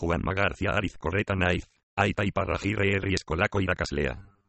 Juan Magarcia Ariz Correta Naiz, Aita y Parragirre Escolaco y Caslea.